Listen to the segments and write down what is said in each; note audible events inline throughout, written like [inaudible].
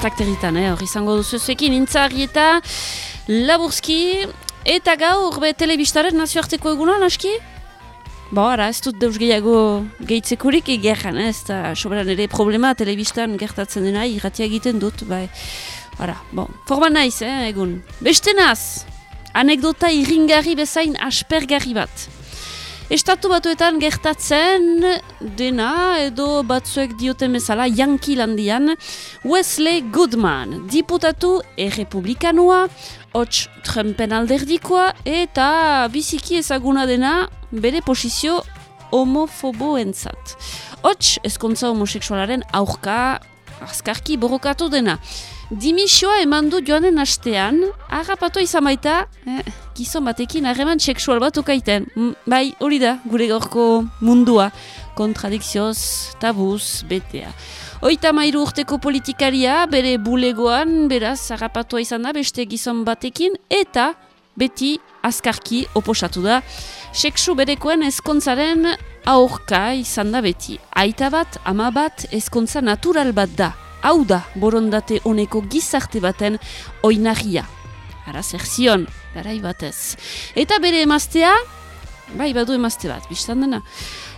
ostak territan, eh? hor izango duzu zuekin, intzarri eta laburzki, eta gaur be telebistaren nazioarteko egunan, aski? Bo, ara, ez dut deus gehiago gehitzekurik egeran, ez da soberan ere problema telebistan gertatzen dena irratia egiten dut, bai. Ara, bon, forma naiz, eh, egun. Beste naz, anekdota irringarri bezain aspergarri bat. Estatu batuetan gertatzen dena edo batzuek dioten bezala Yankee landian Wesley Goodman, diputatu errepublikanua, hots Trumpen alderdikoa eta biziki ezaguna dena bere posizio homofobo entzat. Hots, ezkontza homoseksualaren aurka azkarki borrokatu dena. Dimisioa eman du joanen astean, harrapatu izan baita, eh, gizon batekin harreman seksual bat ukaiten. Mm, bai, hori da, gure gaurko mundua, kontradikzioz, tabuz, betea. Oita mairu urteko politikaria, bere bulegoan, beraz, harrapatua izan da, beste gizon batekin, eta beti azkarki oposatu da, seksu berekoen ezkontzaren aurka izan da beti. Aita bat, ama bat, ezkontza natural bat da hau da borondate honeko gizarte baten oinagia. Ara zer zion, garai batez. Eta bere emaztea, bai badu emazte bat, biztan dena.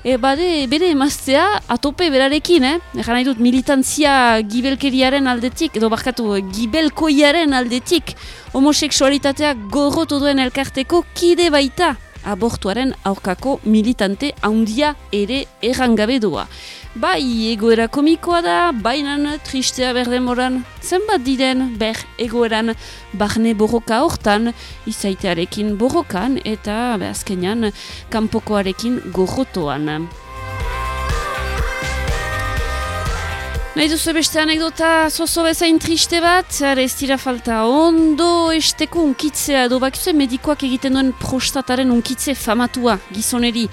E, bade, bere emaztea atope berarekin, eh? Egan nahi dut militantzia gibelkeriaren aldetik, edo barkatu gibelkoiaren aldetik, homoseksualitatea gorrotu duen elkarteko kide baita abortuaren aurkako militante handia ere errangabe doa. Bai, egoera komikoa da, bainan tristea berdemoran, zenbat diren ber egoeran barne borroka hortan, izaitearekin borrokan eta azkenean kanpokoarekin gorrotoan. Nahi duzu beste anekdota zozo bezain triste bat, ara ez dira falta ondo esteko unkitzea edo bakizue medikoak egiten duen prostataren unkitze famatua gizoneri.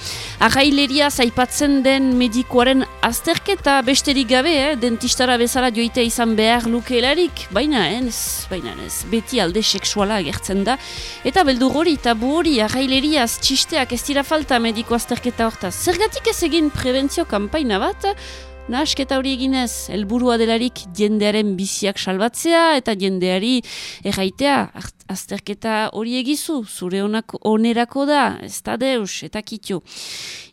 Arraileria zaipatzen den medikoaren azterketa besterik gabe, eh? dentistara bezala joitea izan behar lukeelarik, baina ez, baina ez, beti alde seksuala agertzen da. Eta beldur hori eta hori arraileriaz txisteak ez dira falta mediko azterketa hortaz. Zergatik ez egin prebentzio kampaina bat, Nasketa hori eginez, helburua delarik jendearen biziak salbatzea eta jendeari erraitea, azterketa hori egizu, zure onako, onerako da, ez da deus, eta kitio.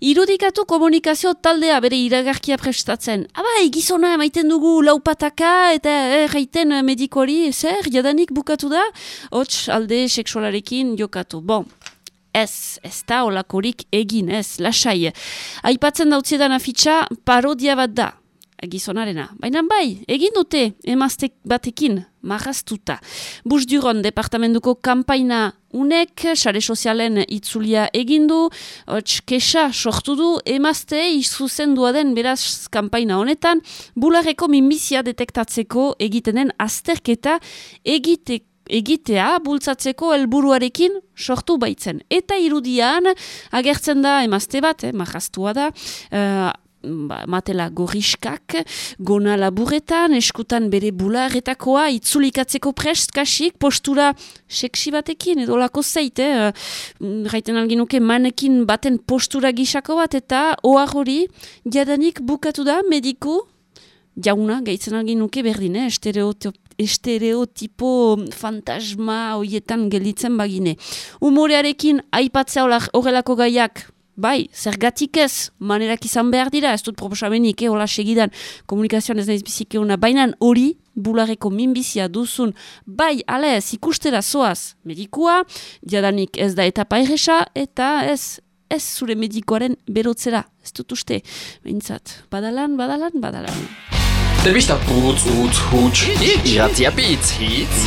Irudikatu komunikazio taldea bere iragarkia prestatzen. Aba, egizona emaiten dugu laupataka eta erraiten medikori, zer, jadanik bukatu da, hots alde seksualarekin jokatu. Bon, ez, ez da olakorik egin, ez, lasai. Aipatzen dautziedan afitxa parodia bat da, gizonarena. Baina bai, egin dute emazte batekin, marrastuta. Bus duron departamentuko kampaina unek, sare sozialen itzulia egindu, hotx kesa sortu du, emazte izuzen den beraz kampaina honetan, bulareko minbizia detektatzeko egitenen azterketa egitek egitea bultzatzeko helburuarekin sortu baitzen. Eta irudian agertzen da emazte bat, eh, majastua da, uh, matela gorriskak, gona laburetan, eskutan bere bularretakoa, itzulikatzeko prest, kasik, postura seksi batekin, edo lako zeit, eh? raiten alginuke manekin baten postura gisako bat, eta oar hori, jadanik bukatu da, mediku, jauna, gaitzen alginuke berdin, eh? Estereotipo fantasma hoietan gelitzen bagine. Umorearekin aipatzea horrelako gaiak, bai, zergatik ez, manerak izan behar dira, ez dut proposamenik, eh, hola segidan, komunikazioan ez naiz biziki hona, baina hori, bulareko minbizia duzun, bai, ale ez, ikustera zoaz. Medikua, jadanik ez da etapa erresa, eta ez, ez zure medikoaren berotzera, ez dut uste, behintzat, badalan, badalan, badalan. Telebista putz, utz, huts, iratzia pitz, hitz.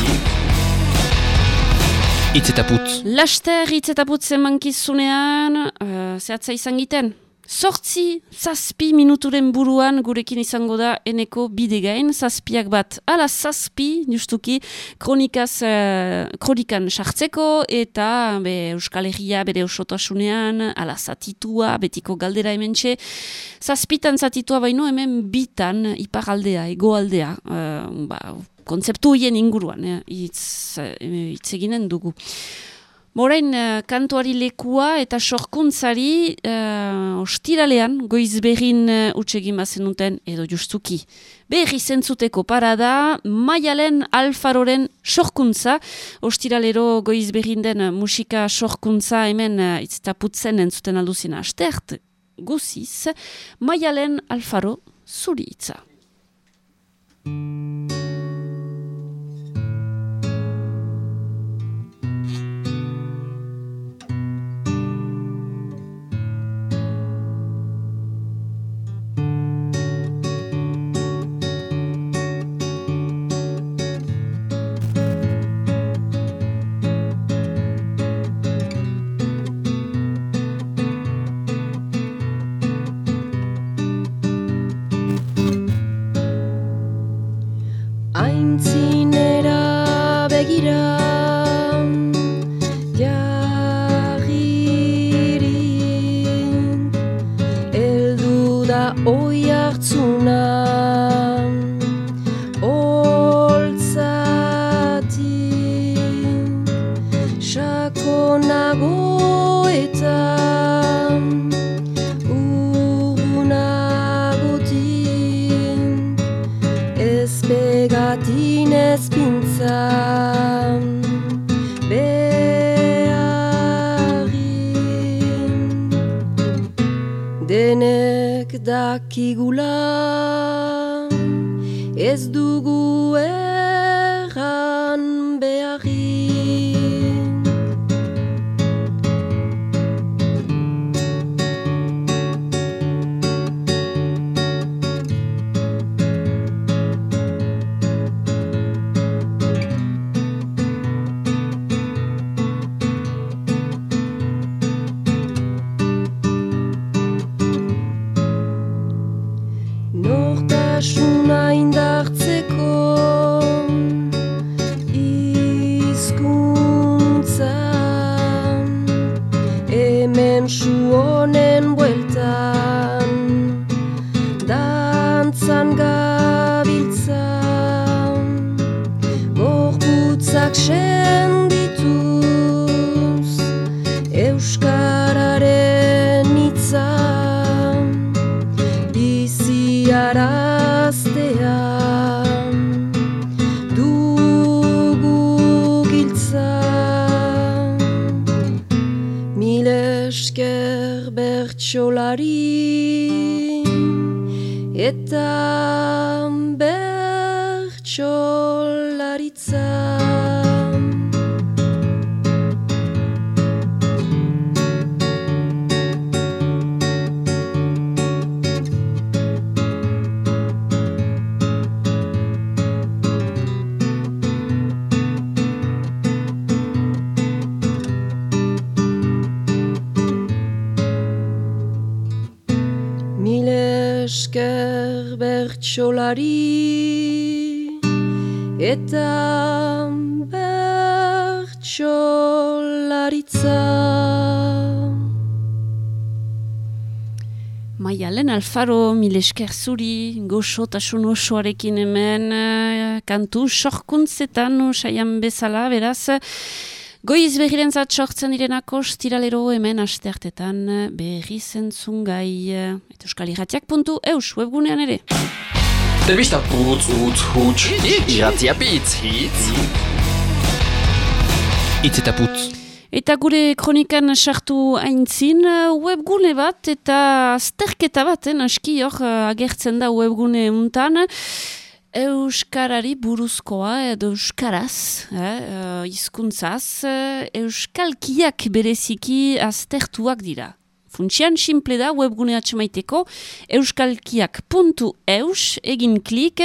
Itz eta putz. Laster itz eta putz emankizunean, uh, zehatza izan giten. Sortzi, zazpi minuturen buruan gurekin izango da eneko bidegain, zazpiak bat ala zazpi, justuki, kronikaz, uh, kronikan sartzeko eta be, Euskal Herria bere osotasunean, ala zatitua, betiko galdera hemen txe. Zazpitan zatitua baino hemen bitan ipar aldea, ego aldea, uh, ba, konzeptu hien inguruan, eh, itz, uh, itz eginen dugu. Morain, uh, kantuari lekua eta sorkuntzari uh, ostiralean goizberin uh, utsegin bazen duten edo justuki. Berri zentzuteko parada, maialen alfaroren sorkuntza, ostiralero goizberin den musika sorkuntza hemen uh, itztaputzen entzuten alduzina astert, guziz, maialen alfaro zuri itza. dakigula. Ez dugu er Alfaro, milesker zuri, goxo eta osoarekin hemen, uh, kantu sorkuntzetan, saian bezala, beraz, goiz behiren zat sortzen direnako, stiralero hemen asteartetan berri zentzun gai, eta euskal irratiak puntu, eus, webgunean ere. Telebista putz, utz, huts, irratia bitz, hitz. Itz eta putz. Eta gure kronikan sartu haintzin webgune bat eta azterketa bat, eh, naski hor agertzen da webgune untan. Euskarari buruzkoa edo euskaraz, eh, izkuntzaz, euskalkiak bereziki aztertuak dira. Funtsian, simple da, webgune atxemaiteko, euskalkiak.eus, egin klik,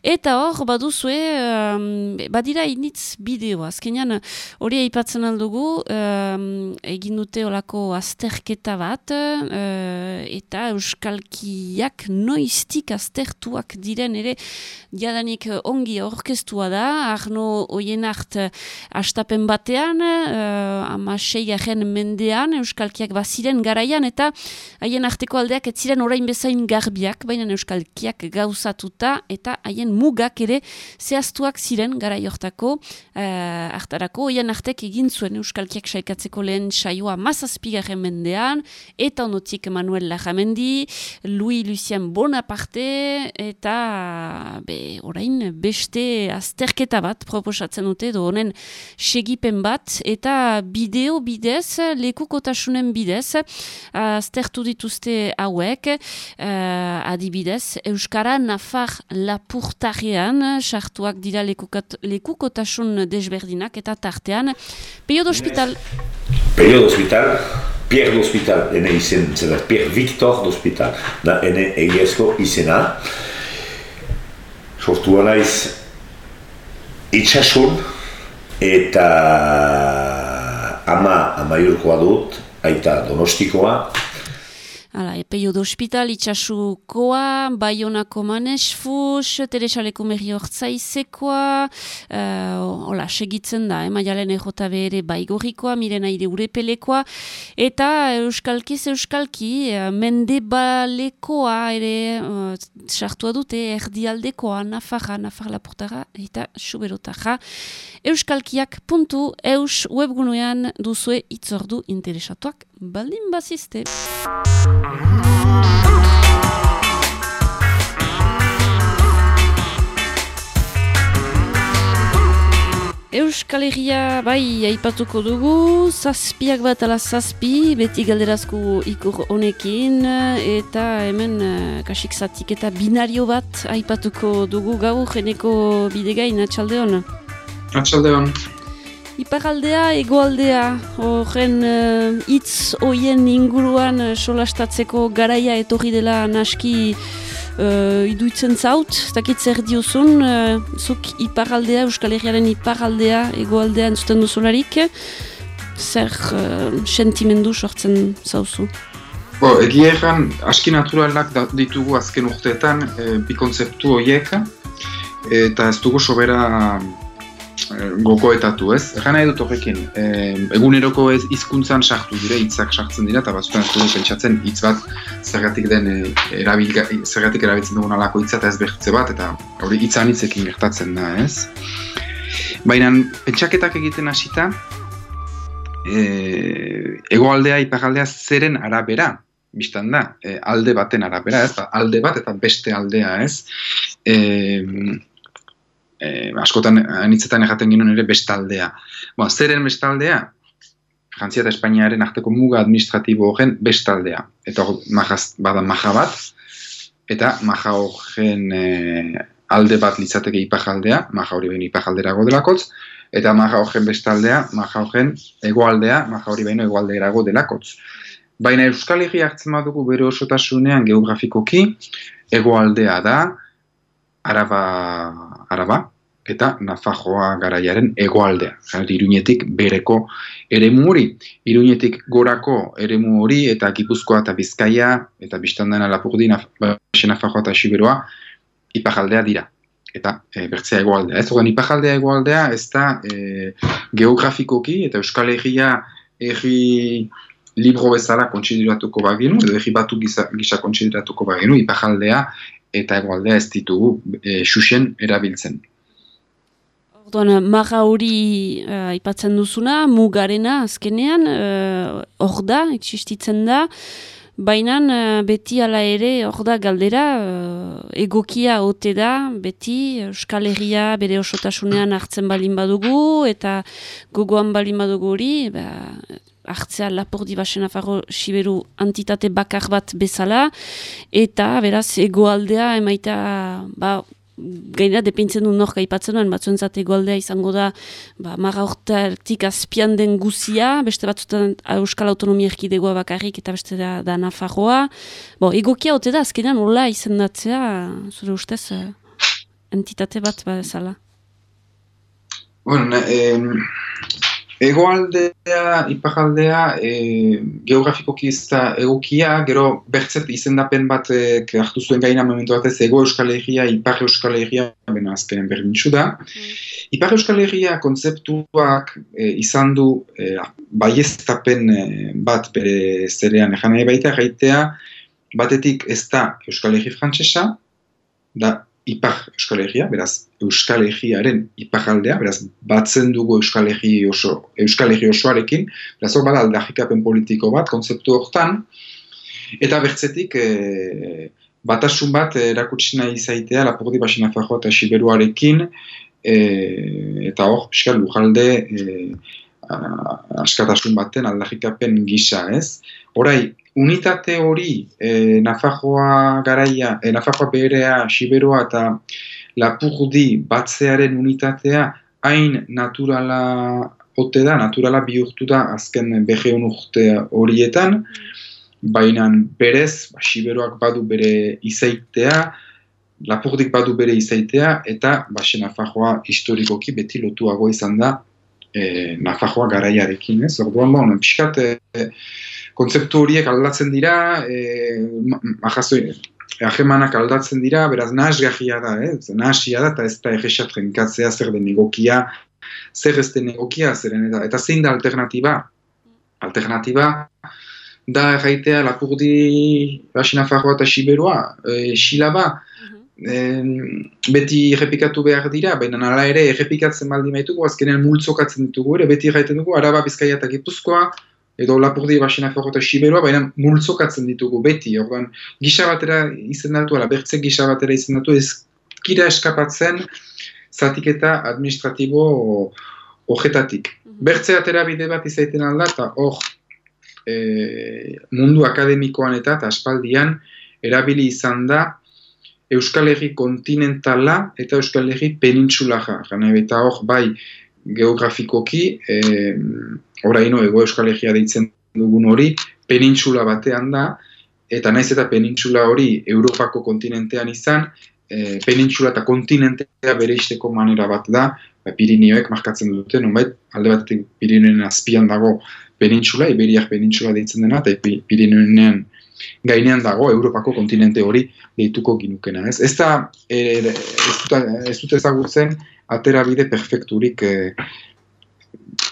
eta hor, baduzue, um, badira initz bideo, azkenean hori aipatzen aldugu, um, egin dute olako azterketa bat, uh, eta euskalkiak noiztik aztertuak diren ere, jadanik ongi orkestua da, arno oien hart astapen batean, uh, ama mendean, euskalkiak baziren gara garaian, eta haien arteko aldeak ez ziren orain bezain garbiak, baina euskalkiak gauzatuta, eta haien mugak ere zehaztuak ziren gara jortako, uh, hartarako, haien artek egin zuen euskalkiak saikatzeko lehen saioa mazazpigarren mendean, eta onotik Manuel Lajamendi, Louis Lucien Bonaparte, eta be, orain beste azterketa bat proposatzen dute, do honen segipen bat, eta bideo bidez, lekukotasunen bidez, aztertu dituzte hauek, uh, adibidez, Euskara Nafar Lapurtarrean, sartuak dira lekukotasun desberdinak, eta tartean, Peio d'Hospital. Peio d'Hospital, Pierre d'Hospital, ene izen, zela, Pierre Victor d'Hospital, da ene egiezko izena. Sortu naiz itxasun, eta ama amaiurkoa dut, aita donostikoa, Hala, epeio do hospital, itxasukoa, baionako manesfus, teresaleko merri hortzaizekoa, uh, hola, segitzen da, eh, maialen ejotabe ere baigorikoa, miren aire urepelekoa, eta euskalkiz euskalki, uh, mendebalekoa ere uh, sartua dute, erdialdekoa, nafarra, nafarra lapurtara, eta suberotarra, euskalkiak puntu eus webgunean duzue itzordu interesatuak baldin bazizte. Euskal Herria bai aipatuko dugu, zazpiak bat ala zazpi, beti galderazko ikur honekin, eta hemen uh, kasik zatik eta binario bat aipatuko dugu gau jeneko bidegain, atxaldeon? Atxaldeon. Iparaldea, egoaldea, horren uh, hitz hoien inguruan uh, solastatzeko garaia etorri dela naski uh, iduitzen zaut, dakit zer diozun, uh, zuk iparaldea, Euskal Herriaren iparaldea, egoaldea entzuten duzularik, zer uh, sentimendu sortzen zauzu? Bo, egia erran, aski naturalak ditugu azken urteetan, e, bi konzeptu horiek, eta ez dugu sobera Eh, gokoetatu, ez? Egan nahi dut horrekin, e, eguneroko ez hizkuntzan sartu dire, hitzak sartzen dira, eta batzutan ez pentsatzen hitz bat zergatik den e, erabil, zergatik erabiltzen dugun alako hitza eta ez behitze bat, eta hori hitzan hitzekin gertatzen da, ez? Baina pentsaketak egiten hasita, e, egoaldea, ipagaldea zeren arabera, biztan da, e, alde baten arabera, ez? Alde bat eta beste aldea, ez? E, e, askotan anitzetan ejaten ginen ere bestaldea. Ba, zeren bestaldea? Frantzia eta Espainiaren arteko muga administratibo horren bestaldea. Eta hor, bada maja bat, eta maja horren e, alde bat litzateke ipajaldea, maja hori behin ipajalderago delakotz, eta maja horren bestaldea, maja horren egoaldea, maja hori behin egoalderago delakotz. Baina Euskal Herri hartzen badugu bere osotasunean geografikoki, egoaldea da, araba araba, eta Nafajoa garaiaren egoaldea. Zalti, iruñetik bereko eremu hori. Iruñetik gorako eremu hori eta Gipuzkoa eta Bizkaia eta biztandana lapurdi Nafajoa eta Siberoa ipajaldea dira. Eta e, bertzea egoaldea. Ez ogan ipajaldea egoaldea ez da e, geografikoki eta Euskal Herria erri libro bezala kontsideratuko bagenu, edo erri batu gisa, gisa kontsideratuko bagenu, ipajaldea eta egoaldea ez ditugu e, xuxen erabiltzen. Orduan, maga hori uh, ipatzen duzuna, mugarena azkenean, uh, hor da, existitzen da, baina uh, beti ala ere, hor da galdera, uh, egokia ote da, beti Euskal Herria bere osotasunean hartzen balin badugu, eta gogoan balin badugu hori, ba, hartzea lapordi basen afarro siberu antitate bakar bat bezala, eta beraz egoaldea emaita ba, gainera depintzen du norka ipatzen duen, batzuen zate goldea izango da ba, marra horretik azpian den guzia, beste batzutan Euskal Autonomia Erkidegoa bakarrik eta beste da, da Nafarroa. Bo, egokia hote da, azkenean hola izendatzea, zure ustez, uh, entitate bat ba ezala. Bueno, eh, Egoaldea, iparaldea, e, geografikoki ez da egokia, gero bertzet izendapen bat e, hartu zuen gaina momentu batez ego euskal herria, ipar euskal herria, bena azkenen berdintxu da. Mm. Ipar euskal herria kontzeptuak e, izan du e, baiestapen e, bat bere zerean egan nahi baita, gaitea, batetik ez da euskal herri frantsesa, da ipar euskal herria, beraz euskal herriaren iparaldea, beraz batzen dugu euskal herri oso, euskal herri osoarekin, beraz hor bada aldarrikapen politiko bat, konzeptu hortan, eta bertzetik e, batasun bat erakutsi nahi izaitea Lapurdi Basina Fajo eta Siberuarekin, e, eta hor, piskal, lujalde e, askatasun baten aldarrikapen gisa, ez? Horai, unitate hori e, Nafajoa garaia, e, Nafajoa berea, Siberoa eta Lapurdi batzearen unitatea hain naturala ote da, naturala bihurtu da azken beheun urte horietan, baina berez, ba, Siberoak badu bere izaitea, Lapurdik badu bere izaitea, eta base Nafajoa historikoki beti lotuago izan da e, Nafajoa garaiarekin, ez? Orduan, bon, pixkat, e, kontzeptu horiek aldatzen dira, e, ahazoi, ahemanak aldatzen dira, beraz nahasgahia da, eh? nahasia da, eta ez da egexat jenkatzea zer den egokia, zer ez den egokia, zeren eta, eta zein da alternatiba? Alternatiba da erraitea lapurdi basina farroa eta siberua, e, xilaba, beti errepikatu behar dira, baina nala ere errepikatzen baldin maitugu, azkenean multzokatzen ditugu, ere beti erraiten dugu, araba bizkaia eta gipuzkoa, edo lapurdi basina forro eta siberoa, baina multzokatzen ditugu beti, orduan gisa batera izendatu, ala bertze gisa batera izendatu, ez kira eskapatzen zatiketa administratibo hojetatik. Mhm. Bertze atera bide bat izaiten alda, eta hor e, mundu akademikoan eta, eta aspaldian erabili izan da Euskal Herri kontinentala eta Euskal Herri penintzulaja. Eta hor, bai, geografikoki, e, oraino ego euskal egia deitzen dugun hori, penintzula batean da, eta naiz eta penintzula hori Europako kontinentean izan, e, penintzula eta kontinentea bere izteko manera bat da, ba, Pirinioek markatzen dute, nonbait, alde batetik Pirinioen azpian dago penintzula, Iberiak penintzula deitzen dena, eta Pirinioen gainean dago Europako kontinente hori deituko ginukena. Ez, ez da, e, ez dut ezagutzen, atera bide perfekturik e,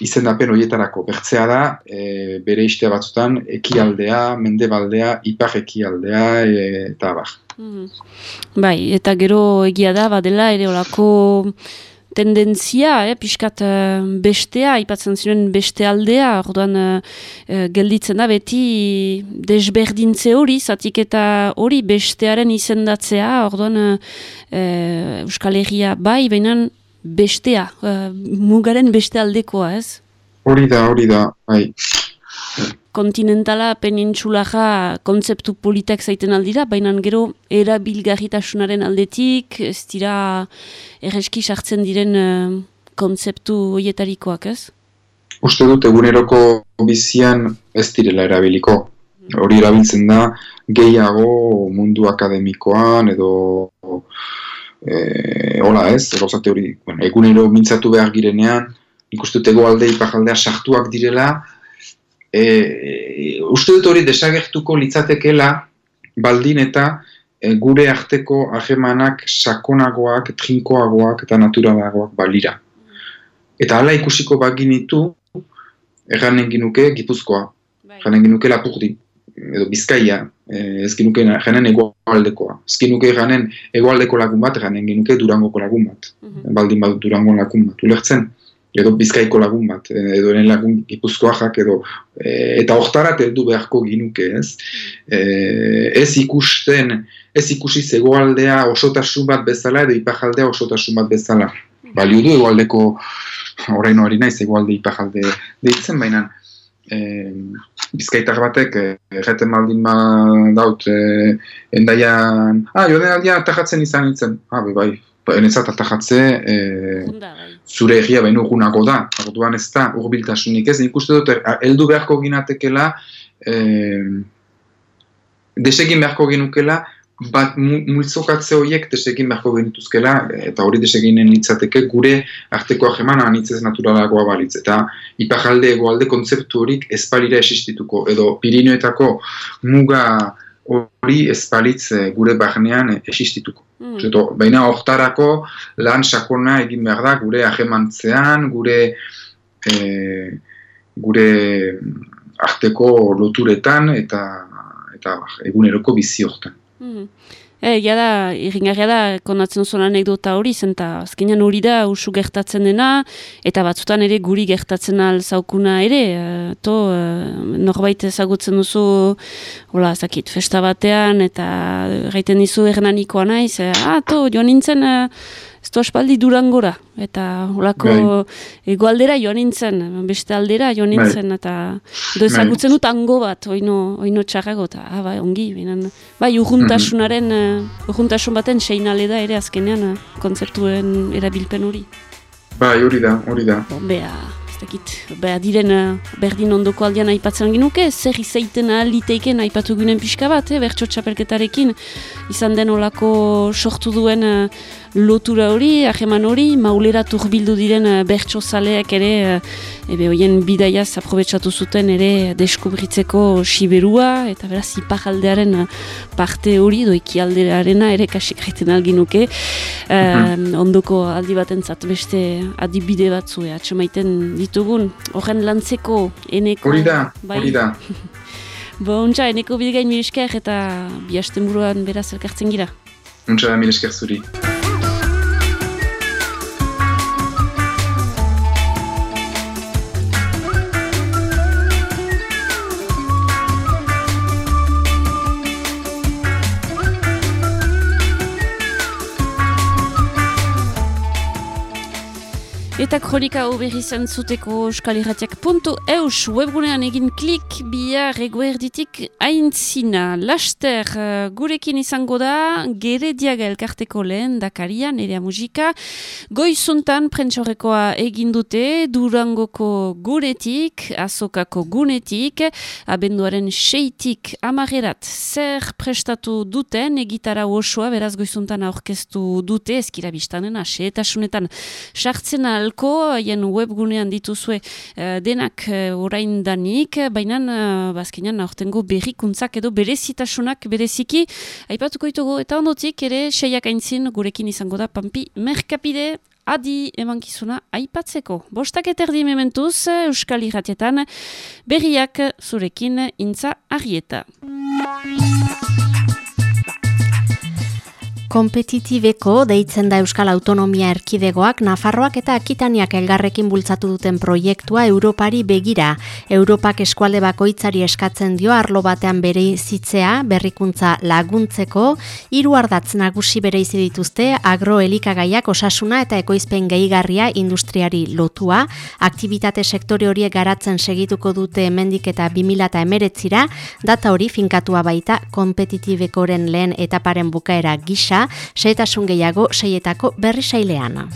izendapen horietarako. Bertzea da, e, bere iste batzutan, ekialdea, mendebaldea, ipar ekialdea, e, eta bar. Mm. Bai, eta gero egia da, badela ere olako tendentzia, eh, pixkat uh, bestea, ipatzen ziren beste aldea, orduan uh, gelditzen da beti desberdintze hori, zatik eta hori bestearen izendatzea, orduan uh, Euskal Herria bai, baina bestea, uh, mugaren beste aldekoa, ez? Hori da, hori da, bai. Kontinentala, penintzulaja, kontzeptu politak zaiten aldira, baina gero erabilgarritasunaren aldetik, ez dira erreski sartzen diren uh, kontzeptu hoietarikoak, ez? Uste dut, eguneroko bizian ez direla erabiliko. Hori erabiltzen da, gehiago mundu akademikoan edo e, hola ez, gauza teori, bueno, egunero mintzatu behar girenean, ikustu tego alde ipajaldea sartuak direla, e, uste dut hori desagertuko litzatekela baldin eta e, gure arteko ahemanak sakonagoak, trinkoagoak eta naturalagoak balira. Eta hala ikusiko baginitu, erranen ginuke gipuzkoa, bai. erranen ginuke lapurdi edo bizkaia, eh, ez ginuke janen egoaldekoa. Ez ginuke janen egoaldeko lagun bat, janen ginuke durangoko lagun bat. Mm Baldin bat durango lagun bat. Ulertzen? Edo bizkaiko lagun bat, eh, edo eren lagun gipuzkoajak, edo eh, eta hortarat heldu beharko ginuke, ez? Eh, ez ikusten, ez ikusi egoaldea osotasun bat bezala, edo ipajaldea osotasun bat bezala. Balio du egoaldeko, orain hori naiz egoalde ipajalde deitzen, baina e, bizkaitar batek erreten baldin ma daut e, endaian, ah, joan aldia atajatzen izan nintzen, ah, bai, bai, enezat atajatze e, zure egia behin urgunago da, orduan ez da urbiltasunik ez, nik uste dut, heldu beharko ginatekela, e, desegin beharko ginukela, bat mu- multzokatze horiek desekin beharko genituzkela, eta hori deseginen litzateke gure arteko ahemana anitzez naturalagoa balitz. Eta ipajalde egoalde kontzeptu horik ezpalira existituko, edo Pirineoetako muga hori ezpalitz eh, gure barnean existituko. Mm. Zeto, baina hortarako lan sakona egin behar da gure ahemantzean, gure e, gure arteko loturetan eta eta eguneroko bizi hortan. Mm. E, ja da, irringarria da, konatzen zuen anekdota hori, zenta azkenean hori da usu gertatzen dena, eta batzutan ere guri gertatzen al zaukuna ere, e, to, e, norbait ezagutzen duzu, hola, zakit, festa batean, eta gaiten dizu ernanikoa naiz, e, ah, joan nintzen, e, du aspaldi durangora, eta holako egoaldera joan nintzen, beste aldera joan Bai. nintzen, eta edo ezagutzen dut hango bat, oino, oino txarrago, eta ah, bai, ongi, binen, bai, urjuntasunaren, urjuntasun baten seinale da ere azkenean uh, kontzeptuen erabilpen hori. Bai, hori da, hori da. Bon, bea, ez dakit, bea diren uh, berdin ondoko aldean aipatzen ginuke, zer izaiten aliteiken aipatu ginen pixka bat, eh, bertso txapelketarekin, izan den olako sortu duen lotura hori, aheman hori, maulera turbildu diren uh, bertso zaleak ere, uh, ebe hoien bidaiaz aprobetsatu zuten ere deskubritzeko siberua, eta beraz ipajaldearen uh, parte hori, doiki aldearena ere kasik gaiten alginuke, uh, ondoko aldi batentzat beste adibide batzu, eh, atxemaiten ditugun, horren lantzeko eneko... Hori da, bai. hori da. [laughs] Bo, untxa, eneko bidegain mirisker eta bi hasten buruan beraz elkartzen gira. Mil esker zuri. Eta kronika hau berri zentzuteko euskalirratiak.eus webgunean egin klik bihar eguerditik aintzina. Laster uh, gurekin izango da gere diaga elkarteko lehen dakaria nerea musika. Goizuntan prentsorrekoa egin dute Durangoko guretik, azokako gunetik, abenduaren seitik amarerat zer prestatu duten egitara osoa beraz goizuntan aurkeztu dute ezkira biztanen aseetasunetan sartzen alko, haien webgunean dituzue eh, denak uh, orain danik, baina uh, bazkenean aurtengo berrikuntzak edo berezitasunak bereziki, aipatuko ditugu eta ondotik ere seiak aintzin gurekin izango da Pampi Merkapide, adi emankizuna aipatzeko. Bostak eterdi mementuz, Euskal Irratietan, berriak zurekin intza arrieta. Kompetitibeko deitzen da Euskal Autonomia Erkidegoak Nafarroak eta Akitaniak elgarrekin bultzatu duten proiektua Europari begira. Europak eskualde bakoitzari eskatzen dio arlo batean bere zitzea, berrikuntza laguntzeko, hiru ardatz nagusi bere dituzte agroelikagaiak osasuna eta ekoizpen gehigarria industriari lotua, aktivitate sektore horiek garatzen segituko dute hemendik eta 2000 eta emeretzira, data hori finkatua baita kompetitibekoren lehen etaparen bukaera gisa, seetasun gehiago seietako berri sailean.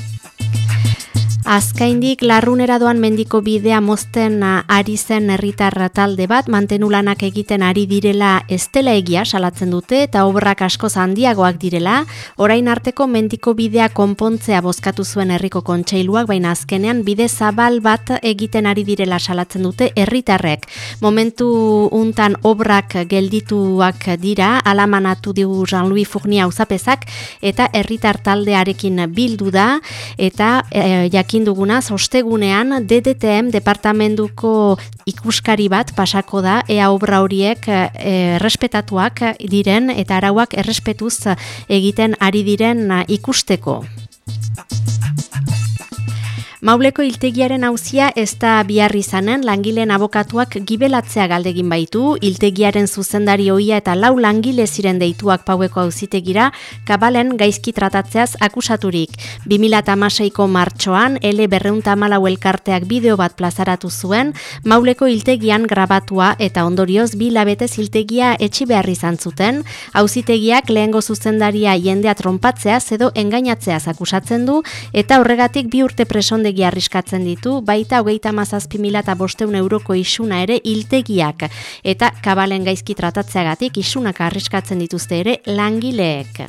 Azkaindik larrunera doan mendiko bidea mozten ari zen herritarra talde bat mantenulanak egiten ari direla estela egia salatzen dute eta obrak asko handiagoak direla, orain arteko mendiko bidea konpontzea bozkatu zuen herriko kontseiluak, baina azkenean bide zabal bat egiten ari direla salatzen dute herritarrek. Momentu untan obrak geldituak dira, alamanatu digu Jean-Louis Fournier auzapezak eta herritar taldearekin bildu da eta e, jakin dugunaz, ostegunean DDTM departamentuko ikuskari bat pasako da, ea obra horiek e, errespetatuak diren eta arauak errespetuz egiten ari diren ikusteko. Mauleko iltegiaren hauzia ez da bihar izanen langileen abokatuak gibelatzea galdegin baitu, iltegiaren zuzendari hoia eta lau langile ziren deituak paueko hauzitegira, kabalen gaizki tratatzeaz akusaturik. 2008ko martxoan, ele berreunta malau elkarteak bideo bat plazaratu zuen, mauleko iltegian grabatua eta ondorioz bi labetez iltegia etxi behar izan zuten, hauzitegiak lehengo zuzendaria jendea trompatzeaz edo engainatzeaz akusatzen du, eta horregatik bi urte presonde begi arriskatzen ditu, baita hogeita mazazpi mila eta bosteun euroko isuna ere hiltegiak, eta kabalen gaizki tratatzeagatik isunak arriskatzen dituzte ere langileek.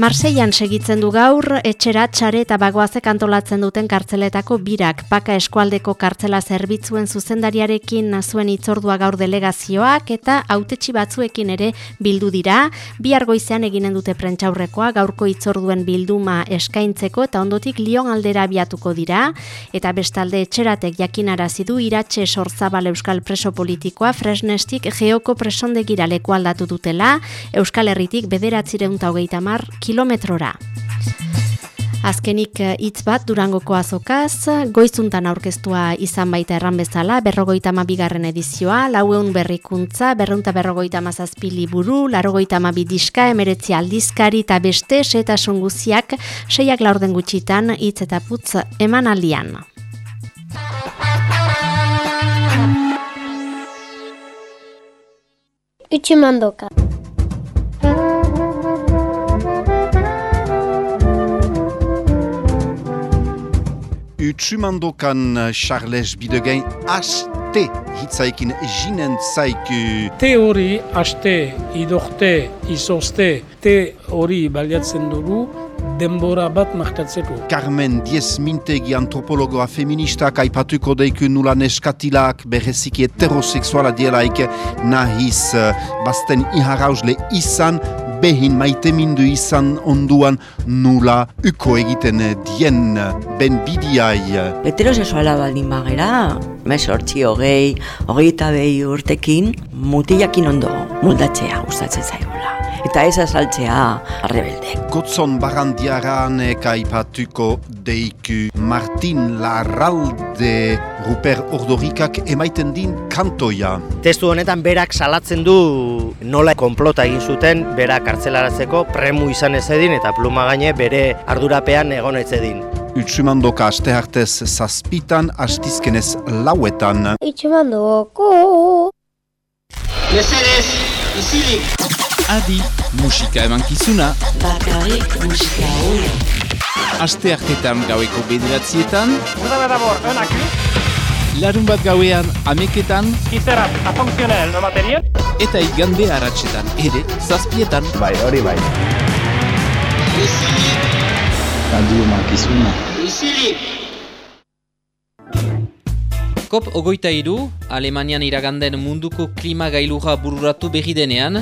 Marseian segitzen du gaur, etxera txare eta bagoazek antolatzen duten kartzeletako birak, paka eskualdeko kartzela zerbitzuen zuzendariarekin nazuen itzordua gaur delegazioak eta autetxi batzuekin ere bildu dira, bi argoizean eginen dute prentxaurrekoa gaurko itzorduen bilduma eskaintzeko eta ondotik lion aldera abiatuko dira, eta bestalde etxeratek jakinarazi du iratxe sorzabal euskal preso politikoa fresnestik geoko presondegira leku aldatu dutela, euskal herritik bederatzireun hogeita mar kilometrora. Azkenik eh, hitz bat durangoko azokaz, goizuntan aurkeztua izan baita erran bezala, berrogoita bigarren edizioa, laueun berrikuntza, berrunta berrogoita mazazpili buru, larogoita mabi diska, emeretzi aldizkari eta beste, seta sunguziak, seiak laurden gutxitan, hitz eta putz eman aldian. Utsumandoka. Utsumandokan Charles Bidegain aste hitzaikin jinen zaiku. Te hori aste, idorte, izozte, te hori baliatzen dugu, denbora bat markatzeko. Carmen Diez Mintegi antropologoa feministak aipatuko deiku nula neskatilak bereziki heterosexuala dielaik nahiz uh, bazten iharausle izan behin maite mindu izan onduan nula uko egiten dien ben bidiai. Heterosexuala baldin bagera, mesortzi hogei, hogei eta behi urtekin, mutilakin ondo moldatzea gustatzen zaigula. Eta ez azaltzea arrebelde. Gotzon barandiaran aipatuko deiku Martin Larralde Ruper Ordorikak emaiten din kantoia. Testu honetan berak salatzen du nola konplota egin zuten berak kartzelaratzeko premu izan ez edin eta pluma gaine bere ardurapean egon ez edin. Utsumandoka aste hartez zazpitan, astizkenez lauetan. Utsumandoko. Mesedez, izilik. Adi, musika eman kizuna. Bakarrik musika hori. Aste hartetan gaueko bederatzietan. Udara dabor, önaki. Larun bat gauean ameketan. Izerat, afunkzionel, no material. Eta igande haratsetan, ere, zazpietan. Bai, hori bai. Adi eman kizuna. Izilik. COP ogoita iru, Alemanian iraganden munduko klima gailurra bururatu berri denean,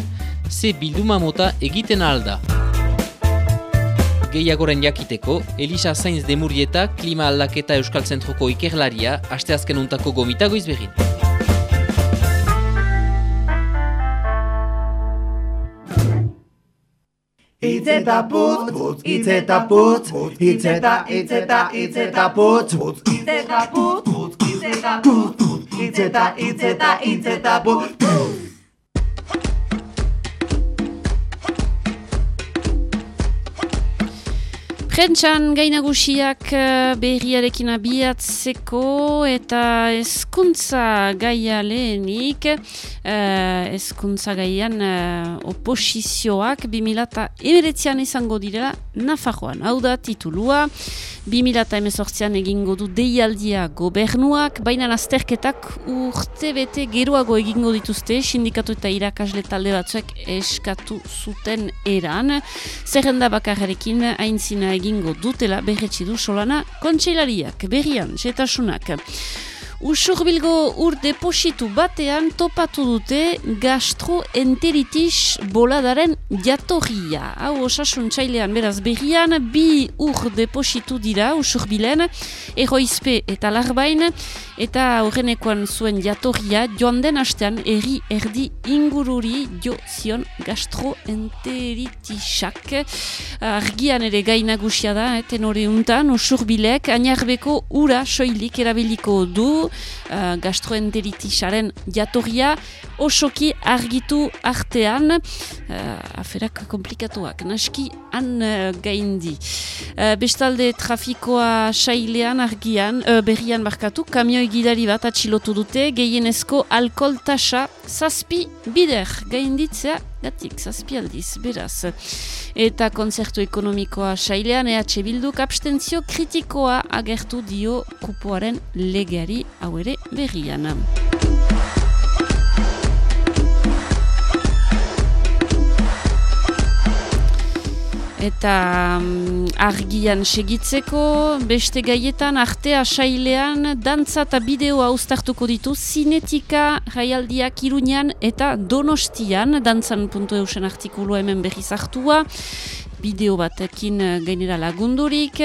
ze bilduma mota egiten alda. Gehiagoren jakiteko, Elisa Sainz Demurieta klima aldaketa Euskal Zentroko ikerlaria asteazken untako gomitago izbegin. Itzeta putz, itzeta putz, itzeta, itzeta, itzeta putz, itzeta putz, itzeta putz, itzeta, itzeta, itzeta putz, Prentxan gainagusiak eh, berriarekin abiatzeko eta ezkuntza gaia lehenik, uh, ezkuntza gaian uh, oposizioak 2000 izango direla Nafarroan. Hau da titulua, 2018an egingo du deialdia gobernuak, baina azterketak urte bete geroago egingo dituzte, sindikatu eta irakasle talde batzuek eskatu zuten eran. Zerrenda bakarrekin aintzina egingo dutela berretsi du solana kontseilariak, berrian, setasunak. Usurbilgo ur depositu batean topatu dute gastroenteritis boladaren jatorria. Hau osasun txailean beraz berrian, bi ur depositu dira usurbilen, egoizpe eta larbain, eta horrenekoan zuen jatorria joan den astean erri erdi ingururi jo zion gastroenteritisak. Argian ere gainagusia da, eh, tenore untan, usurbilek, ainarbeko ura soilik erabiliko du, uh, gastroenteritisaren jatorria osoki argitu artean. Uh, aferak komplikatuak naski han uh, gaindi. Uh, bestalde trafikoa sailean argian uh, berrian barkatu kamioi gidari bat atxilotu dute gehienezko alkohol tasa zazpi bider gainditzea gatik, zazpialdiz, beraz. Eta konzertu ekonomikoa sailean EH Bilduk abstentzio kritikoa agertu dio kupoaren legeari hau ere berrian. Eta um, argian segitzeko, beste gaietan, artea sailean, dantza eta bideoa uztartuko ditu, zinetika jaialdiak iruñan eta donostian, dantzan.eusen artikulua hemen berriz hartua, bideo batekin eh, gainera lagundurik.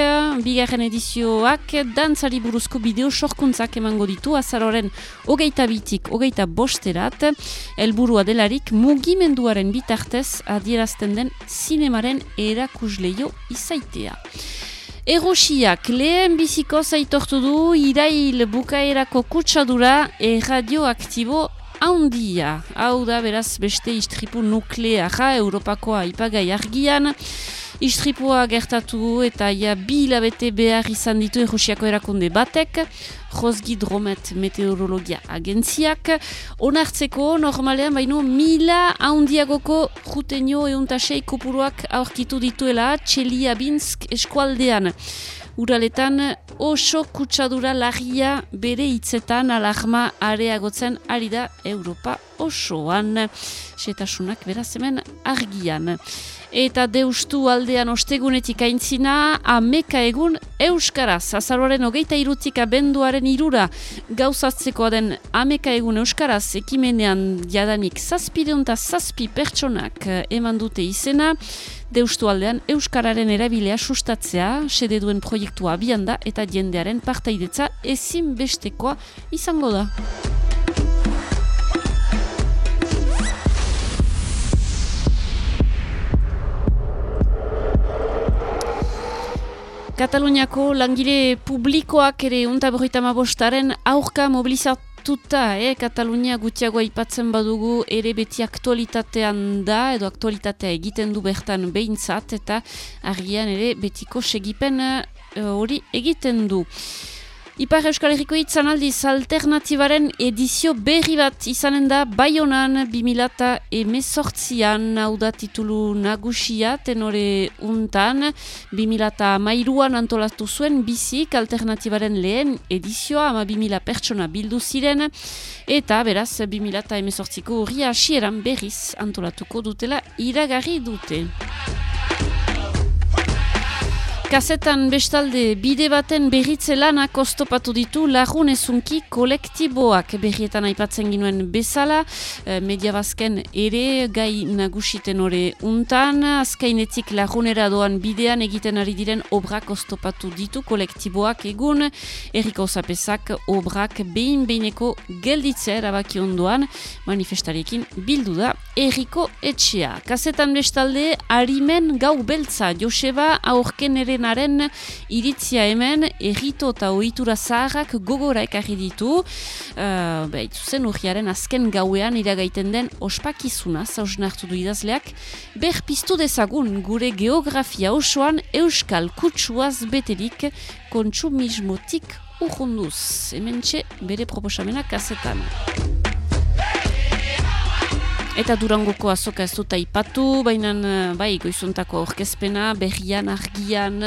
Bigarren edizioak dantzari buruzko bideo sorkuntzak emango ditu azaroren hogeita bitik hogeita bosterat. Helburua delarik mugimenduaren bitartez adierazten den zinemaren erakusleio izaitea. Erosiak lehen biziko zaitortu du irail bukaerako kutsadura erradioaktibo handia. Hau da beraz beste istripu nukleara Europakoa ipagai argian. Istripua gertatu eta ja bi hilabete behar izan ditu Errusiako erakunde batek, Rosgidromet Meteorologia Agentziak, onartzeko normalean baino mila handiagoko jutenio euntasei kopuruak aurkitu dituela Txeliabinsk eskualdean. Uraletan oso kutsadura lagia bere hitzetan alarma areagotzen ari da Europa osoan. Setasunak beraz hemen argian. Eta deustu aldean ostegunetik aintzina, ameka egun Euskaraz. Azaroaren hogeita irutik abenduaren irura gauzatzeko den ameka egun Euskaraz ekimenean jadanik zazpideunta zazpi pertsonak eman dute izena. Deustu aldean Euskararen erabilea sustatzea, sede duen proiektua abian da eta jendearen partaidetza ezin bestekoa izango da. Kataluniako langile publikoak ere unta berroita bostaren aurka mobilizatuta, eh? Katalunia gutiagoa aipatzen badugu ere beti aktualitatean da, edo aktualitatea egiten du bertan behintzat, eta argian ere betiko segipen hori egiten du. Ipar Euskal Herriko itzan aldiz alternatibaren edizio berri bat izanen da Bayonan 2000 emezortzian hau da titulu nagusia tenore untan. 2000 mairuan antolatu zuen bizik alternatibaren lehen edizioa ama 2000 pertsona bildu ziren. Eta beraz 2000 emezortziko hurri hasieran berriz antolatuko dutela iragarri dute. Kazetan bestalde bide baten berritze lanak oztopatu ditu lagun ezunki kolektiboak. Berrietan aipatzen ginuen bezala, e, media bazken ere gai nagusiten ore untan, azkainetik lagunera doan bidean egiten ari diren obrak oztopatu ditu kolektiboak. Egun, erriko zapezak obrak behin behineko gelditzea erabaki ondoan manifestarekin bildu da erriko etxea. Kazetan bestalde harimen gau beltza Joseba aurken ere Haren iritzia hemen errito eta ohitura zaharrak gogora ekarri ditu. Uh, Baitu zen urriaren azken gauean iragaiten den ospakizuna zausnartu du idazleak. Ber piztu dezagun gure geografia osoan euskal kutsuaz beterik kontsumismotik urrunduz. Hemen bere proposamena kasetan. Eta durangoko azoka ez dut aipatu, baina bai goizuntako orkezpena, berrian, argian,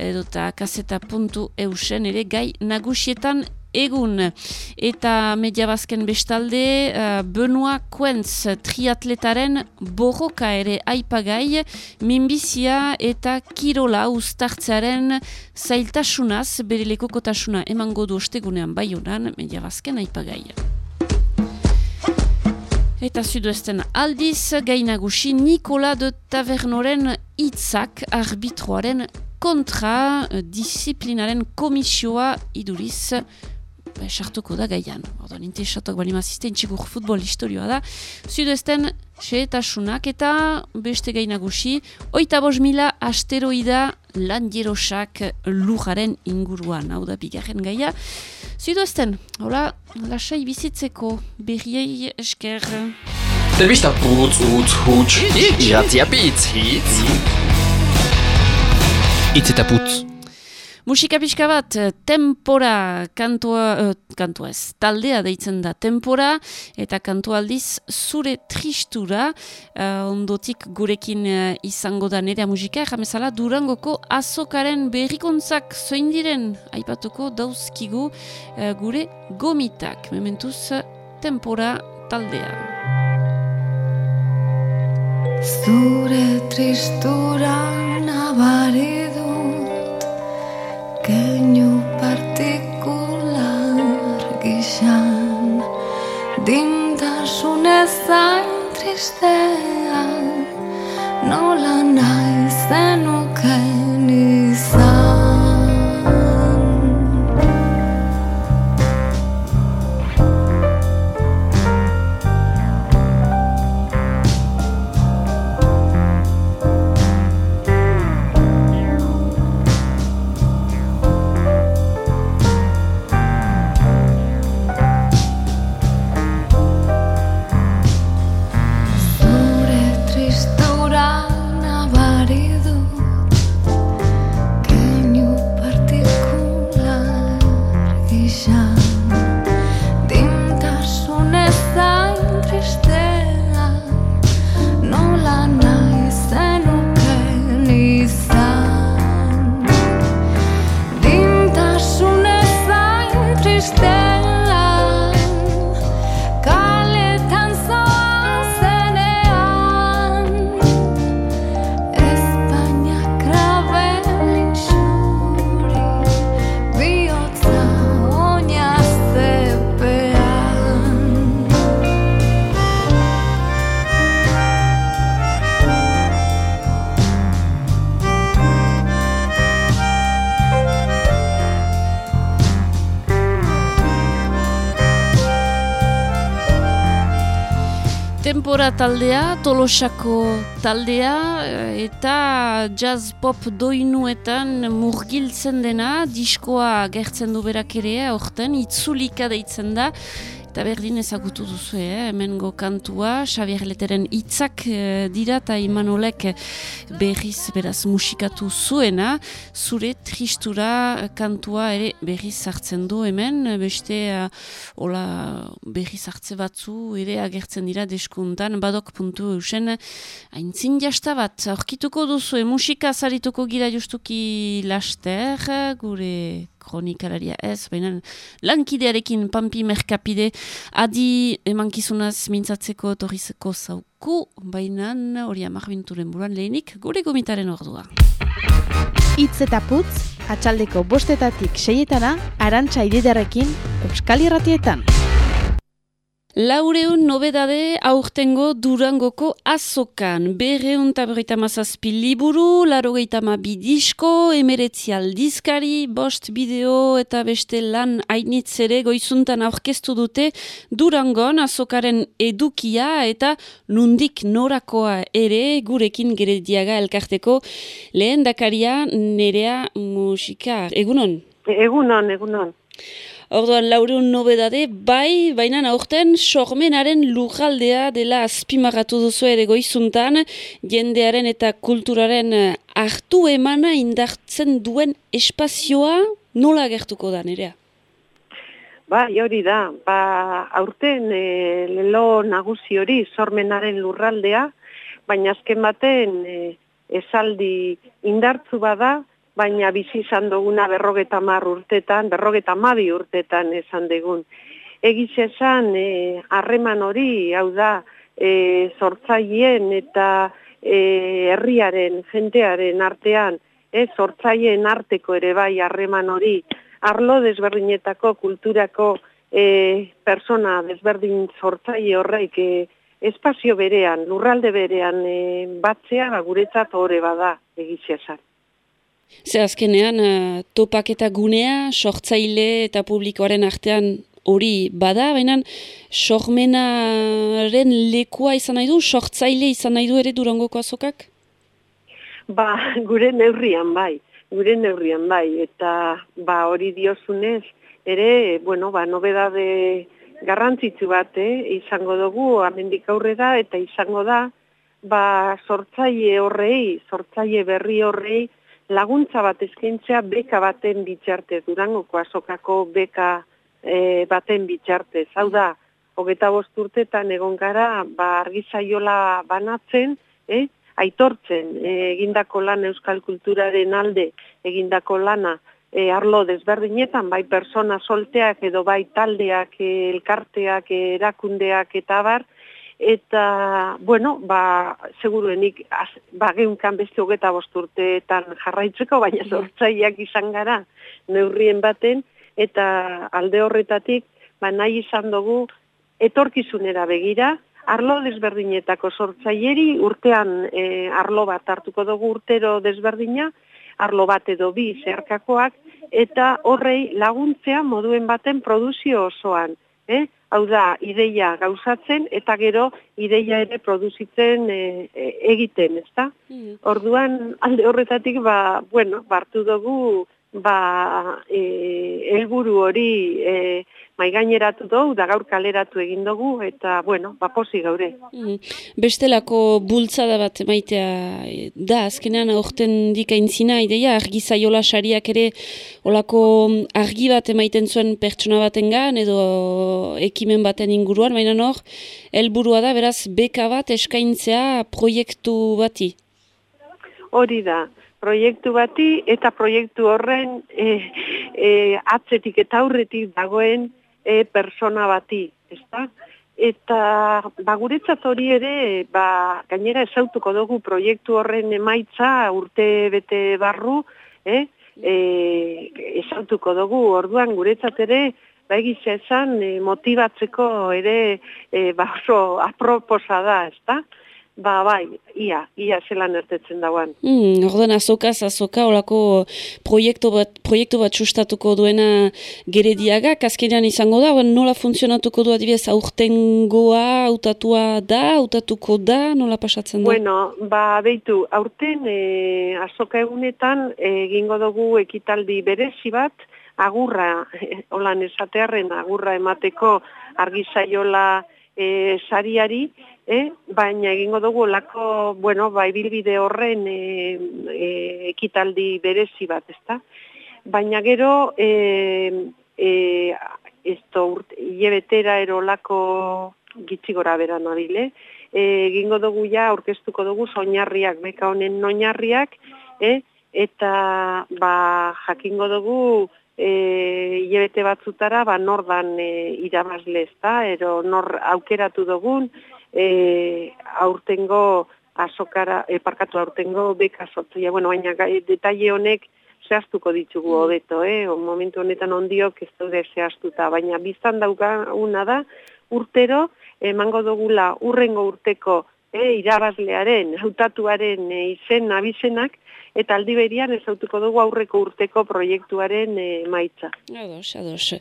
edota kaseta puntu eusen ere gai nagusietan egun. Eta media bazken bestalde, uh, Benoa Kuentz triatletaren borroka ere aipagai, minbizia eta kirola ustartzearen zailtasunaz, bere lekokotasuna emango du ostegunean bai honan, media bazken aipagai. Eta zuduesten aldiz, gainagusi Nikola de Tavernoren hitzak arbitroaren kontra eh, disiplinaren komisioa iduriz sartuko da gaian. Ordo, esatok bali mazizte, intxigur futbol historioa da. Zuduesten, xeetasunak eta beste gainagusi, oita bos mila asteroida landierosak lujaren inguruan. Hau da, bigarren gaia. Zuduesten, hola, lasai bizitzeko berriei esker. Telebista putz, utz, huts, iratzia bitz, hitz. Itz eta putz. Musika pixka bat, eh, tempora kantua, uh, kantua ez, taldea deitzen da tempora, eta kantua aldiz zure tristura, uh, ondotik gurekin uh, izango da nerea musika, jamezala durangoko azokaren berrikontzak zoin diren, aipatuko dauzkigu uh, gure gomitak, mementuz tempora taldea. Zure tristura nabari Tempora taldea, Tolosako taldea eh, eta jazz pop doinuetan murgiltzen dena, diskoa gertzen du berak ere, aurten itzulika deitzen da, eta berdin ezagutu duzu, eh? hemengo kantua, Xavier Leteren hitzak eh, dira eta Imanolek berriz beraz musikatu zuena, zure tristura kantua ere berriz hartzen du hemen, beste eh, hola berriz hartze batzu ere agertzen dira deskuntan, badok puntu eusen haintzin jasta bat, aurkituko duzu, musika zarituko gira justuki laster, gure kronikalaria ez, baina lankidearekin pampi merkapide adi emankizunaz mintzatzeko torrizeko zauku, baina hori amarbinturen buruan lehenik gure gomitaren ordua. Itz eta putz, atxaldeko bostetatik seietana, arantxa ididarekin, Euskal Irratietan. Laureun nobedade aurtengo Durangoko azokan. Berreun taberita mazazpi liburu, larogeita ma bidisko, emeretzi aldizkari, bost bideo eta beste lan hainitzere goizuntan aurkeztu dute Durangon azokaren edukia eta nundik norakoa ere gurekin gerediaga elkarteko lehen dakaria nerea musika. Egunon? Egunon, egunon. Orduan, laureun nobedade, bai, baina aurten sormenaren lujaldea dela azpimarratu duzu ere goizuntan, jendearen eta kulturaren eh, hartu emana indartzen duen espazioa nola gertuko da, nerea? Ba, hori da, ba, aurten e, lelo nagusi hori sormenaren lurraldea, baina azken baten e, esaldi indartzu bada, baina bizi izan duguna berrogeta mar urtetan, berrogeta mabi urtetan esan degun. Egiz esan, harreman hori, hau da, e, sortzaien eta e, herriaren, jentearen artean, e, sortzaien arteko ere bai harreman hori, arlo desberdinetako kulturako e, persona desberdin sortzaile horreik e, espazio berean, lurralde berean e, batzea, ba, guretzat horre bada egiz esan. Ze azkenean, uh, topaketa gunea, sortzaile eta publikoaren artean hori bada, baina sormenaren lekua izan nahi du, sortzaile izan nahi du ere durangoko azokak? Ba, gure neurrian bai, gure neurrian bai, eta ba hori diozunez, ere, bueno, ba, nobedade garrantzitsu bat, eh, izango dugu, amendik aurrera, eta izango da, ba, sortzaile horrei, sortzaile berri horrei, laguntza bat eskaintzea beka baten bitxartez, durangoko azokako beka e, baten bitxartez. Hau da, hogeta bost egon gara, ba, argizaiola banatzen, eh? aitortzen e, egindako lan euskal kulturaren alde egindako lana e, arlo desberdinetan, bai persona solteak edo bai taldeak, e, elkarteak, erakundeak eta bar, eta, bueno, ba, seguruenik, az, ba, geunkan beste hogeta bosturteetan jarraitzeko, baina sortzaileak izan gara neurrien baten, eta alde horretatik, ba, nahi izan dugu, etorkizunera begira, arlo desberdinetako sortzaileri urtean e, arlo bat hartuko dugu urtero desberdina, arlo bat edo bi zeharkakoak, eta horrei laguntzea moduen baten produzio osoan. Eh? Hau da, ideia gauzatzen eta gero ideia ere produzitzen e, e, egiten, ezta? Orduan, alde horretatik, ba, bueno, bartu dugu, ba, e, helburu hori e, maigaineratu dugu, da gaur kaleratu egin dugu, eta, bueno, ba, posi gaure. Mm. Bestelako bultzada bat maitea da, azkenean aurten dikaintzina, ideia, argi zaiola sariak ere olako argi bat emaiten zuen pertsona batengan edo ekimen baten inguruan, baina hor, helburua da, beraz, beka bat eskaintzea proiektu bati. Hori da, proiektu bati eta proiektu horren e, e, atzetik eta aurretik dagoen e, persona bati, ezta? Eta ba, guretzat hori ere, ba, gainera ezautuko dugu proiektu horren emaitza urte bete barru, eh? e, ezautuko dugu, orduan guretzat ere, ba egizia esan, e, motibatzeko ere e, ba oso aproposa da, ezta? Ba, bai, ia, ia zelan ertetzen dauan. Mm, ordan azokaz, azoka, olako proiektu bat, proiektu bat sustatuko duena gerediaga, azkenean izango da, nola funtzionatuko du adibidez aurtengoa, hautatua da, hautatuko da, nola pasatzen da? Bueno, ba, beitu, aurten e, azoka egunetan egingo dugu ekitaldi berezi bat, agurra, [laughs] holan esatearren, agurra emateko argizaiola e, sariari, eh? baina egingo dugu lako, bueno, ba, ibilbide horren e, e, ekitaldi berezi bat, ezta? Baina gero, e, e, ez to, hilebetera erolako gitzi gora bera nabile, e, egingo dugu ja, aurkeztuko dugu soinarriak, beka honen noinarriak, eh? eta ba, jakingo dugu e, hilebete batzutara ba, nordan e, irabazle ezta, ero nor aukeratu dugun, e, aurtengo azokara, e, parkatu aurtengo beka sortzia, bueno, baina detaile honek zehaztuko ditugu Mm. hobeto, eh? O, momentu honetan ondiok ez daude zehaztuta, baina biztan daukaguna da urtero emango dugula urrengo urteko eh, irabazlearen, hautatuaren e, izen abizenak, eta aldi berian ezautuko dugu aurreko urteko proiektuaren e, maitza. Ados, ados.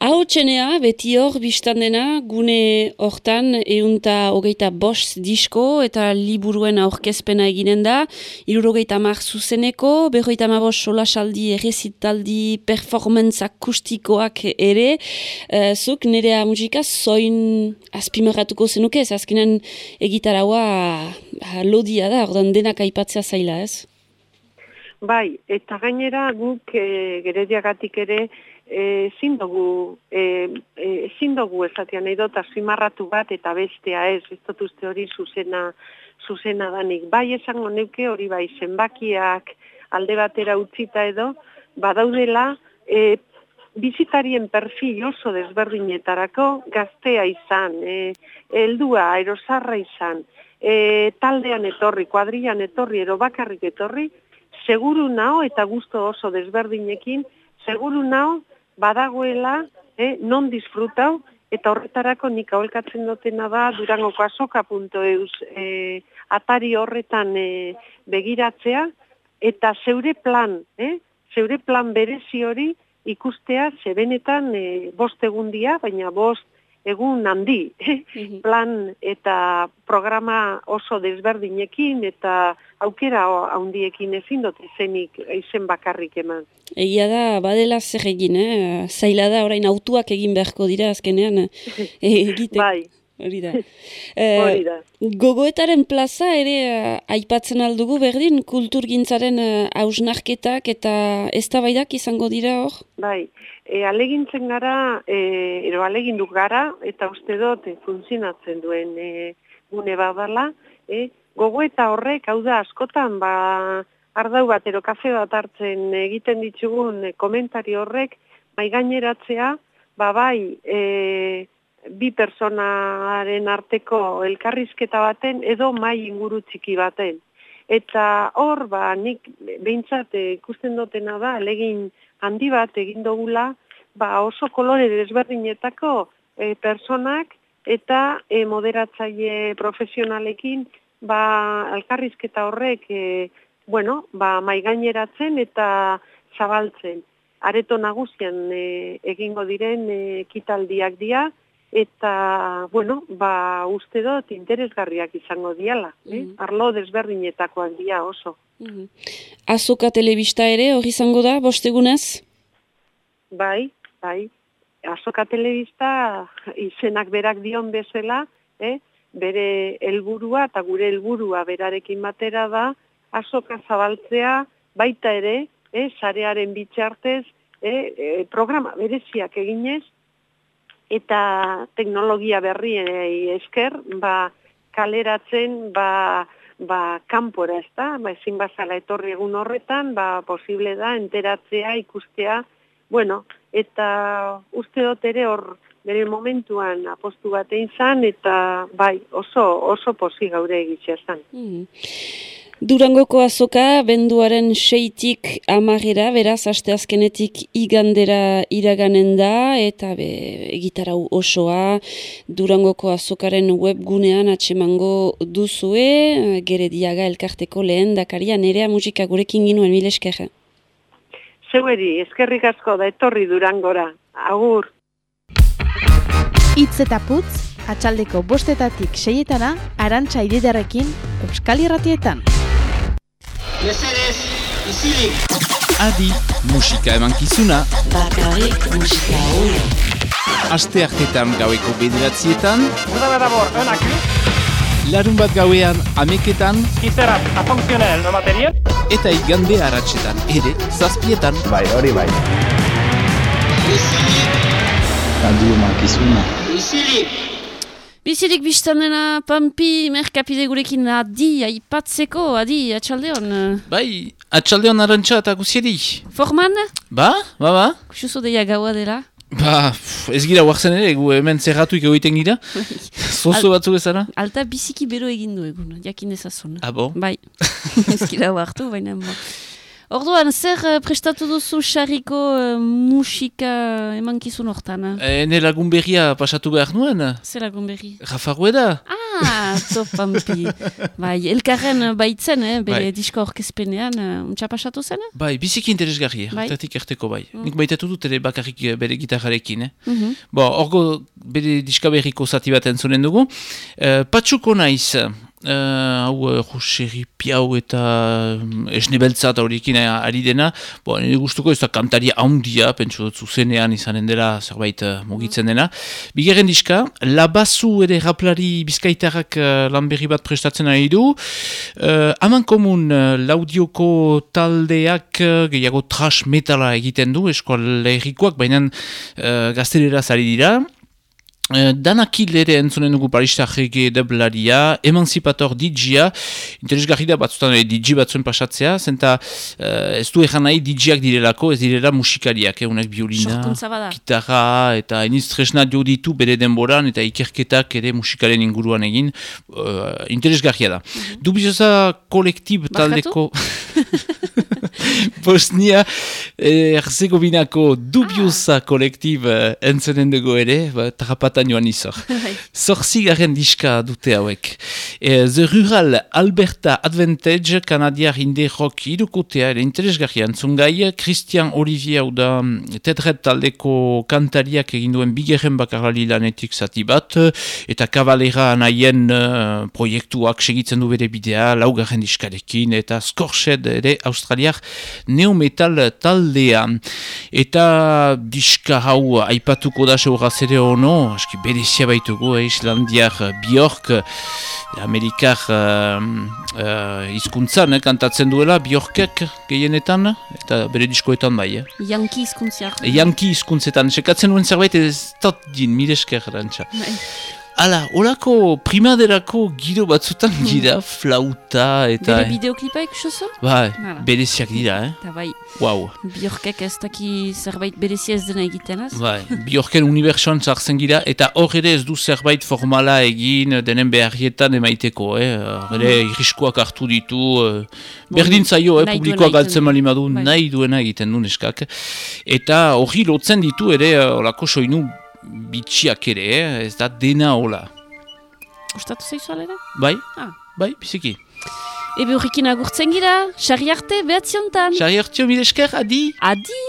Hau txenea, beti hor, biztan dena, gune hortan, eunta hogeita bost disko eta liburuen aurkezpena eginen da, irurogeita mar zuzeneko, berroita mabos solasaldi, errezitaldi, performance akustikoak ere, uh, zuk nerea musika zoin azpimarratuko zenuke, ez azkenan egitaraua ah, lodia da, ordan denak aipatzea zaila, ez? Bai, eta gainera guk e, gerediagatik ere e, ezin dugu, e, e, ezin dugu esatean nahi dut azpimarratu bat eta bestea ez, ez dut uste hori zuzena, zuzena danik. Bai esango neuke hori bai zenbakiak alde batera utzita edo, badaudela e, bizitarien perfil oso desberdinetarako gaztea izan, e, heldua, aerosarra izan, e, taldean etorri, kuadrian etorri, ero bakarrik etorri, seguru nao eta gusto oso desberdinekin, seguru nao badagoela eh, non disfrutau, eta horretarako nik aholkatzen dutena da durangoko azoka.eus eh, atari horretan eh, begiratzea, eta zeure plan, eh, zeure plan berezi hori ikustea zebenetan eh, bost egundia, baina bost egun handi, plan eta programa oso desberdinekin eta aukera handiekin ezin dut izenik izen bakarrik eman. Egia da, badela zer egin, eh? zaila da orain autuak egin beharko dira azkenean eh, [laughs] egite. Bai, Hori da. [laughs] Hori da. Gogoetaren plaza ere eh, aipatzen aldugu berdin kulturgintzaren eh, hausnarketak eta eztabaidak izango dira hor? Bai, e, alegintzen gara, e, ero alegindu gara, eta uste dut e, funtzionatzen duen e, gune badala, e, gogo eta horrek, hau da, askotan, ba, ardau bat, ero kafe bat hartzen egiten ditugun e, komentari horrek, bai gaineratzea, ba, bai, e, bi personaren arteko elkarrizketa baten, edo mai inguru txiki baten. Eta hor, ba, nik behintzat ikusten dutena da, alegin handi bat egin dugula, ba, oso kolore desberdinetako e, personak eta e, moderatzaile profesionalekin ba, elkarrizketa horrek e, bueno, ba, maigaineratzen eta zabaltzen. Areto nagusian e, egingo diren e, kitaldiak dira, eta, bueno, ba, uste dut interesgarriak izango diala. Eh? Arlo desberdinetakoak dira oso. Mhm. Azoka telebista ere hori izango da, bostegunez? Bai, bai. Azoka telebista izenak berak dion bezala, eh? bere helburua eta gure helburua berarekin batera da, azoka zabaltzea baita ere, eh? sarearen bitxartez, eh? eh, programa bereziak eginez, eta teknologia berriei esker, ba, kaleratzen, ba, ba, kanpora ez da, ba, ezin bazala etorri egun horretan, ba, posible da, enteratzea, ikustea, bueno, eta uste dut ere hor, bere momentuan apostu bat izan, eta bai, oso, oso posi gaure egitzea zen. Mhm. Durangoko azoka, benduaren seitik amagera, beraz, asteazkenetik igandera iraganen da, eta be, egitarau osoa, Durangoko azokaren webgunean atxemango duzue, gere diaga elkarteko lehen dakaria, nerea musika gurekin ginuen, mil esker. Zeueri, eskerrik asko da etorri Durangora. Agur. Itz eta putz, atxaldeko bostetatik seietana, arantxa ididarekin, Euskal Irratietan. Mesedez, isilik. Adi, musika emankizuna. Bakarrik musika hori. Aste hartetan gaueko bederatzietan. Vous avez d'abord un acus Larun bat gauean ameketan. à fonctionnel le matériel. Eta igande haratsetan ere, zazpietan. Bai, hori bai. Radio Mankizuna. Isilik. Bizirik biztan dena Pampi merkapide gurekin adi, aipatzeko, adi, atxaldeon. Bai, atxaldeon arantxa eta guziedi. Forman, Ba, ba, ba. kusuzo deia gaua dela. Ba, pff, ez gira huartzen ere, gu hemen zerratuik egiten gira. [laughs] Zozo batzuk ezara. Alta biziki bero egin du egun, jakin ezazun. Ah, bo? Bai, [laughs] ez gira hartu, baina. Orduan, zer eh, prestatu duzu xarriko eh, musika emankizun hortan? eh? Ene lagun berria pasatu behar nuen. Zer lagun berri? Rafa Rueda. Ah, to pampi. [laughs] bai, elkarren baitzen, eh, bere Bai. disko orkezpenean, uh, untxa pasatu zen? Bai, biziki interesgarri, Bai. hartatik erteko bai. Mm. Nik baitatu dut ere bakarrik bere gitarrarekin, eh? Mhm. Bo, orgo bere diska berriko zati bat entzunen dugu. Uh, patsuko naiz, uh, hau uh, Joseri Piau eta um, esne beltza eta horiekin eh, ari dena. Bo, nire gustuko ez da kantaria haundia, pentsu dut zuzenean izanen dela zerbait uh, mugitzen dena. Bigarren diska, labazu ere raplari bizkaitarrak uh, lan berri bat prestatzen ari du. Uh, Aman komun uh, laudioko taldeak uh, gehiago trash metala egiten du, eskola errikoak, baina uh, gaztelera zari dira. Uh, danakil ere entzunen dugu paristak ege deblaria, emancipator DJ-a, interesgarri da batzutan ere DJ batzuen pasatzea, zenta uh, ez du egan nahi DJ-ak direlako, ez direla musikariak, eh, unek biolina, gitarra, eta eniz tresna dio ditu bere denboran, eta ikerketak ere musikaren inguruan egin, uh, interesgarria da. Dubioza kolektib taldeko... [laughs] [laughs] Bosnia eh, Herzegovinako dubioza kolektib eh, entzenen dugu ere, ba, trapatan joan izor. [laughs] Zorzi garen diska dute hauek. Eh, The Rural Alberta Advantage, kanadiar inde rock irukotea, ere interesgarria entzungai, Christian Olivier hau da mm, tedret taldeko kantariak egin duen bigerren bakarlali lanetik zati bat, eta kabalera nahien eh, proiektuak segitzen du bere bidea, laugarren diskarekin, eta Scorshed Red ere australiar neometal taldea. Eta diska hau aipatuko da seuraz ere ono, aski berezia baitugu, eh, Islandiar Bjork, Amerikar uh, uh, izkuntzan eh, kantatzen duela, Bjorkek gehienetan, eta bere diskoetan bai. Eh. Yankee izkuntziar. Yanki hizkuntzetan sekatzen nuen zerbait ez tot din, mire esker Hala, olako primaderako giro batzutan gira, flauta eta... Bere bideoklipa ikusuzu? Bai, Hala. bereziak dira, eh? Eta bai, Wow. Bjorkek ez daki zerbait berezia ez dena egiten az? Bai, Bjorken unibertsuan sartzen gira, eta hor ere ez du zerbait formala egin denen beharrietan emaiteko, eh? Ere irriskoak hartu ditu, eh, berdin zaio, eh? duena galtzen egiten bali madu, Bai. nahi duena egiten du neskak. Eta hori lotzen ditu ere, eh, olako soinu bitxiak ere, eh? ez da dena hola. Gustatu zaizu alera? Bai? Ah. Bai, biziki. Ebe horrekin agurtzen gira, sarri arte, behatziontan. Sarri hartio, mil esker, adi! Adi!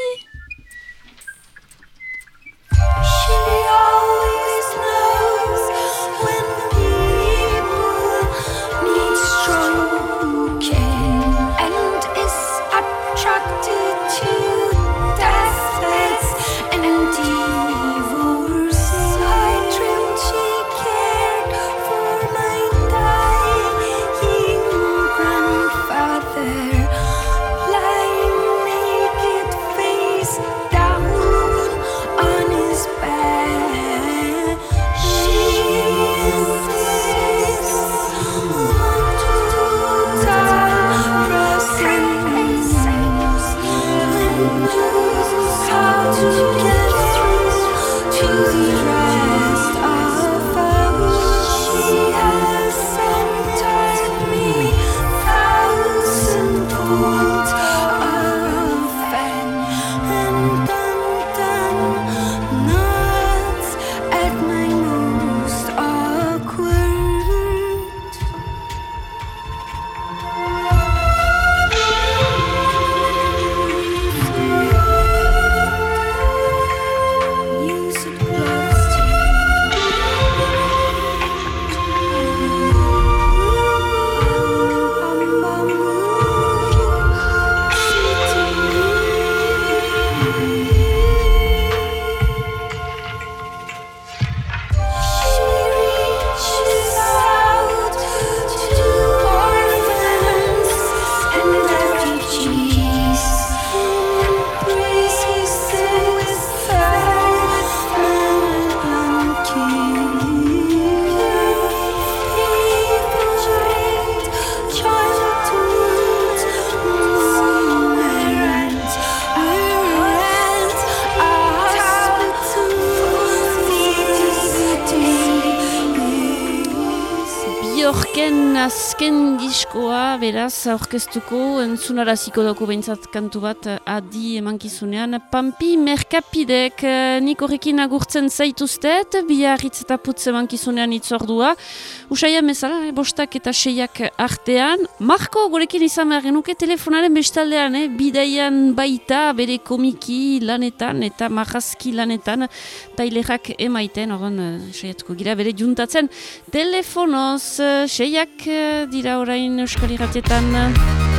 Beraz, aurkeztuko, entzunaraziko dauko behintzat kantu bat, eh, adi emankizunean. Pampi merkapidek, eh, nik horrekin agurtzen zaituztet, biarritz eta putz emankizunean itzordua. Usaia bezala, eh, bostak eta seiak artean. Marko, gurekin izan behar genuke telefonaren bestaldean, eh, bidaian baita, bere komiki lanetan eta marrazki lanetan, tailerak emaiten, horren, eh, saiatuko gira, bere juntatzen telefonoz, eh, seiak eh, dira orain Euskal Irratietan.